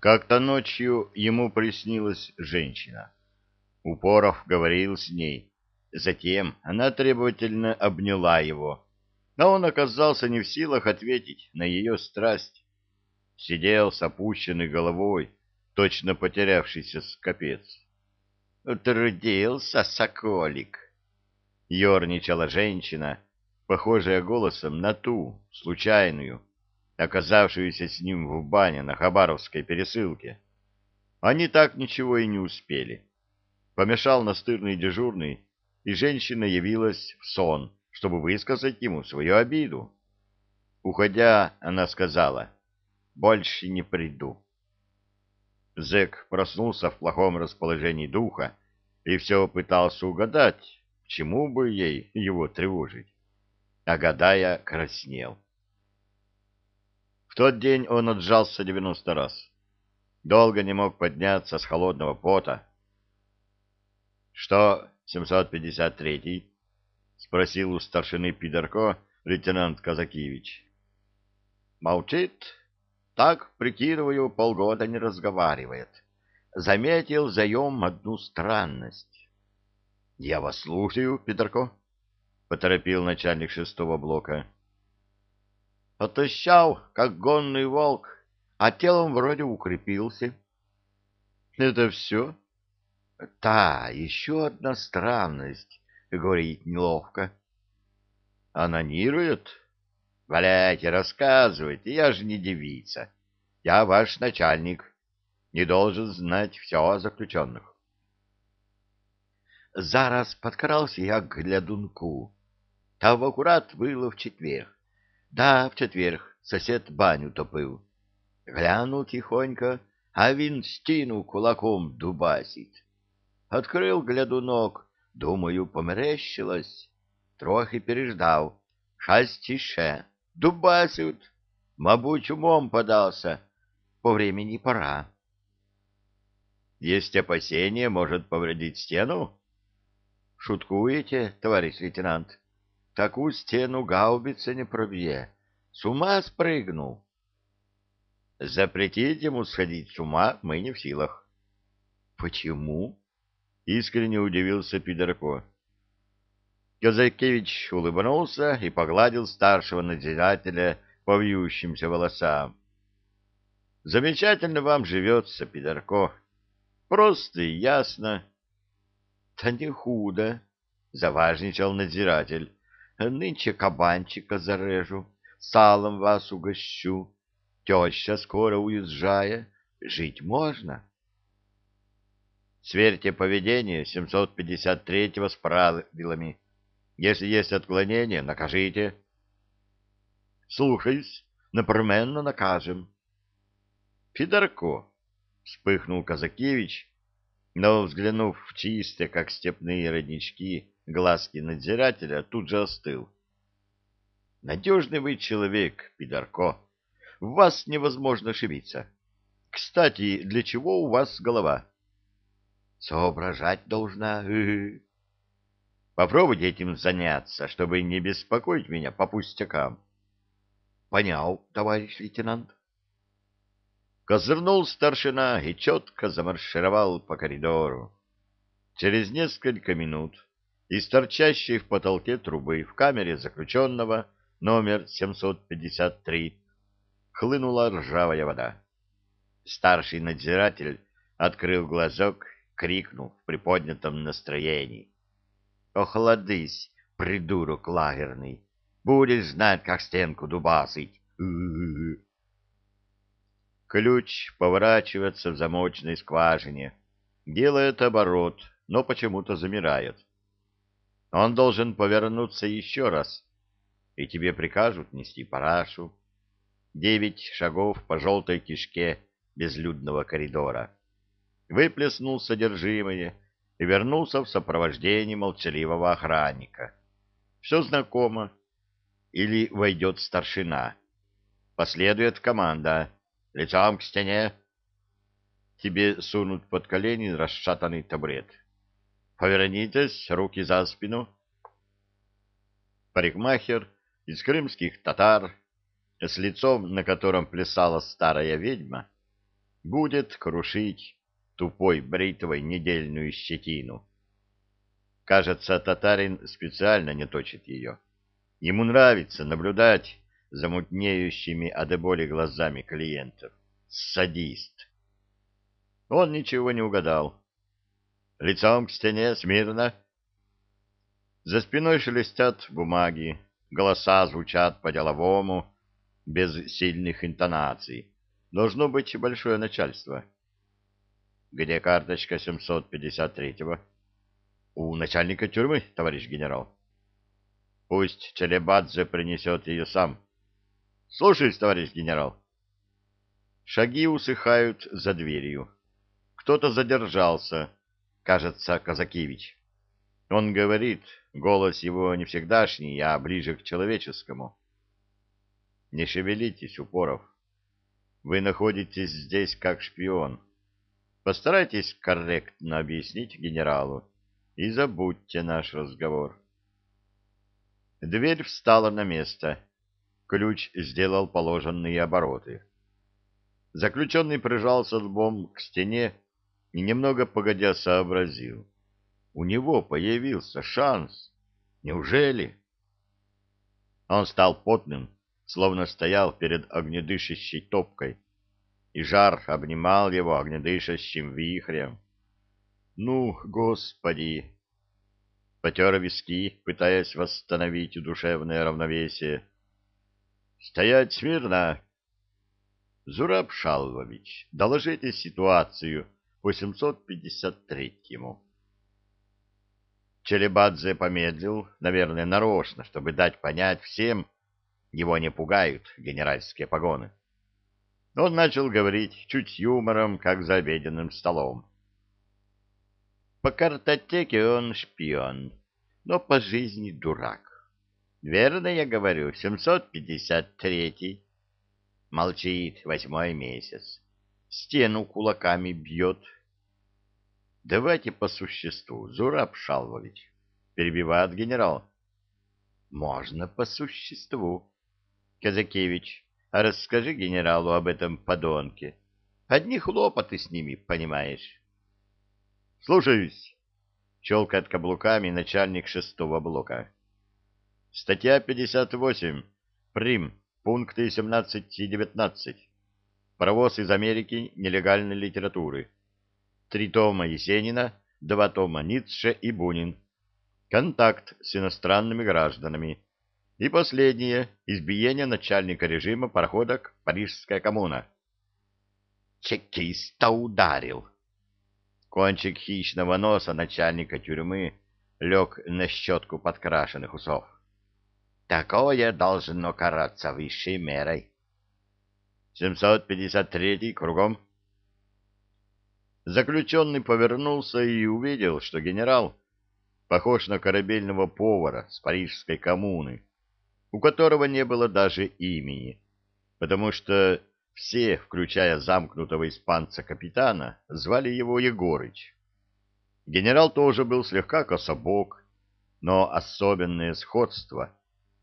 Как-то ночью ему приснилась женщина. Упоров говорил с ней. Затем она требовательно обняла его, но он оказался не в силах ответить на ее страсть. Сидел с опущенной головой, точно потерявшийся скопец. «Трудился, соколик!» — ерничала женщина, похожая голосом на ту, случайную, оказавшуюся с ним в бане на Хабаровской пересылке. Они так ничего и не успели. Помешал настырный дежурный, и женщина явилась в сон, чтобы высказать ему свою обиду. Уходя, она сказала, «Больше не приду». Зэк проснулся в плохом расположении духа и все пытался угадать, чему бы ей его тревожить. А гадая, краснел. Тот день он отжался девяносто раз. Долго не мог подняться с холодного пота. — Что, 753-й? — спросил у старшины Пидорко лейтенант Казакевич. — Молчит. Так, прикидываю, полгода не разговаривает. Заметил заем одну странность. — Я вас слушаю, Пидорко, — поторопил начальник шестого блока. — Отощал, как гонный волк, а телом вроде укрепился. — Это все? — Да, еще одна странность, — говорит неловко. — Анонирует? — Валяйте, рассказывайте, я же не девица. Я ваш начальник, не должен знать все о заключенных. Зараз подкрался я к глядунку. Того аккурат было в четверг. Да, в четверг сосед баню топил. Глянул тихонько, а він стіну кулаком дубасить. Открыл глядунок, думаю, померещилось. Трохи переждав. Шасть іще. Дубасить. Мабуть, умом подался. По времени пора. Есть опасение, может повредить стену? Шуткуете, товарищ лейтенант? Такую стену гаубица не пробье. С ума спрыгнул. Запретить ему сходить с ума мы не в силах. Почему? Искренне удивился Пидорко. Казакевич улыбнулся и погладил старшего надзирателя по вьющимся волосам. Замечательно вам живется, Пидорко. Просто и ясно. Да не худо, заважничал надзиратель. Нынче кабанчика зарежу, салом вас угощу. Теща скоро уезжая, жить можно. Сверьте поведение 753-го с правилами. Если есть отклонение, накажите. Слушаюсь, непременно накажем. Федорко, вспыхнул Казакевич, но, взглянув в чистые, как степные роднички, глазки надзирателя, тут же остыл. Надежный вы человек, Пидорко. В вас невозможно ошибиться. Кстати, для чего у вас голова? Соображать должна. Попробуйте этим заняться, чтобы не беспокоить меня по пустякам. Понял, товарищ лейтенант. Козырнул старшина и четко замаршировал по коридору. Через несколько минут из торчащей в потолке трубы в камере заключенного номер 753 хлынула ржавая вода. Старший надзиратель открыл глазок, крикнул в приподнятом настроении. «Охладись, придурок лагерный! Будешь знать, как стенку дубасить!» Ключ поворачивается в замочной скважине, делает оборот, но почему-то замирает. Он должен повернуться еще раз, и тебе прикажут нести парашу. Девять шагов по желтой кишке безлюдного коридора. Выплеснул содержимое и вернулся в сопровождении молчаливого охранника. Все знакомо. Или войдет старшина. Последует команда. Лицом к стене. Тебе сунут под колени расшатанный табурет. Повернитесь, руки за спину. Парикмахер из крымских татар, с лицом, на котором плясала старая ведьма, будет крушить тупой бритвой недельную щетину. Кажется, татарин специально не точит ее. Ему нравится наблюдать за мутнеющими от глазами клиентов. Садист. Он ничего не угадал. Лицом к стене, смирно. За спиной шелестят бумаги, голоса звучат по-деловому, без сильных интонаций. Должно быть большое начальство. Где карточка 753-го? У начальника тюрьмы, товарищ генерал. Пусть Челебадзе принесет ее сам. Слушаюсь, товарищ генерал. Шаги усыхают за дверью. Кто-то задержался, кажется, Казакевич. Он говорит, голос его не всегдашний, а ближе к человеческому. Не шевелитесь, Упоров. Вы находитесь здесь как шпион. Постарайтесь корректно объяснить генералу и забудьте наш разговор. Дверь встала на место. Ключ сделал положенные обороты. Заключенный прижался лбом к стене и немного погодя сообразил. У него появился шанс. Неужели? Он стал потным, словно стоял перед огнедышащей топкой, и жар обнимал его огнедышащим вихрем. «Ну, Господи!» Потер виски, пытаясь восстановить душевное равновесие. «Стоять смирно!» «Зураб Шалвович, доложите ситуацию по 753-му». Челебадзе помедлил, наверное, нарочно, чтобы дать понять всем, его не пугают генеральские погоны. Он начал говорить чуть юмором, как за обеденным столом. По картотеке он шпион, но по жизни дурак. Верно я говорю, 753-й. Молчит восьмой месяц. Стену кулаками бьет. Давайте по существу, Зураб Шалвович, перебивает генерал. Можно по существу. Казакевич, а расскажи генералу об этом подонке. Одни хлопоты с ними, понимаешь. Слушаюсь. Щелкает каблуками начальник шестого блока. Статья 58. Прим. Пункты 17 и 19. Провоз из Америки нелегальной литературы. Три тома Есенина, два тома Ницше и Бунин. Контакт с иностранными гражданами и последнее — избиение начальника режима пароходок Парижская коммуна. Чекиста ударил. Кончик хищного носа начальника тюрьмы лег на щетку подкрашенных усов. Такое должно караться высшей мерой. 753 кругом. Заключенный повернулся и увидел, что генерал похож на корабельного повара с парижской коммуны, у которого не было даже имени, потому что все, включая замкнутого испанца капитана, звали его Егорыч. Генерал тоже был слегка кособок, но особенное сходство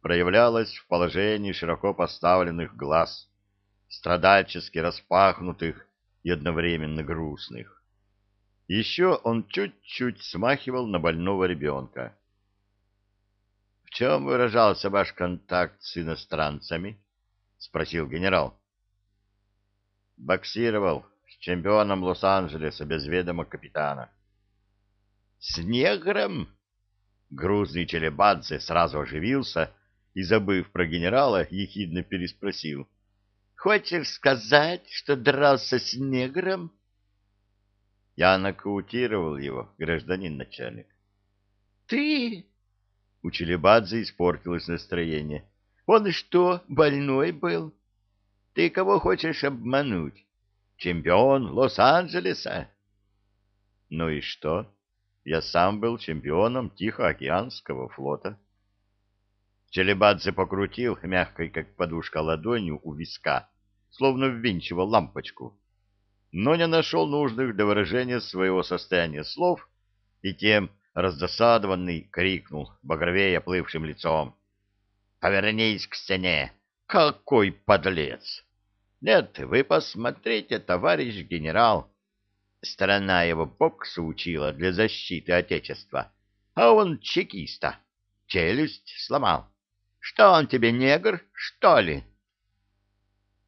проявлялось в положении широко поставленных глаз, страдальчески распахнутых и одновременно грустных. Еще он чуть-чуть смахивал на больного ребенка. В чем выражался ваш контакт с иностранцами? — спросил генерал. — Боксировал с чемпионом Лос-Анджелеса без ведома капитана. — С негром? Грузный Челебадзе сразу оживился и, забыв про генерала, ехидно переспросил. — Хочешь сказать, что дрался с негром? Я нокаутировал его, гражданин начальник. — Ты? У Челебадзе испортилось настроение. Он что, больной был? Ты кого хочешь обмануть? Чемпион Лос-Анджелеса? Ну и что? Я сам был чемпионом Тихоокеанского флота. Челебадзе покрутил, мягкой как подушка ладонью у виска, словно ввинчивал лампочку, но не нашел нужных для выражения своего состояния слов и тем раздосадованный, крикнул, багровея плывшим лицом. — Повернись к стене! Какой подлец! Нет, вы посмотрите, товарищ генерал. Страна его боксу учила для защиты Отечества, а он чекиста. Челюсть сломал. Что он тебе, негр, что ли?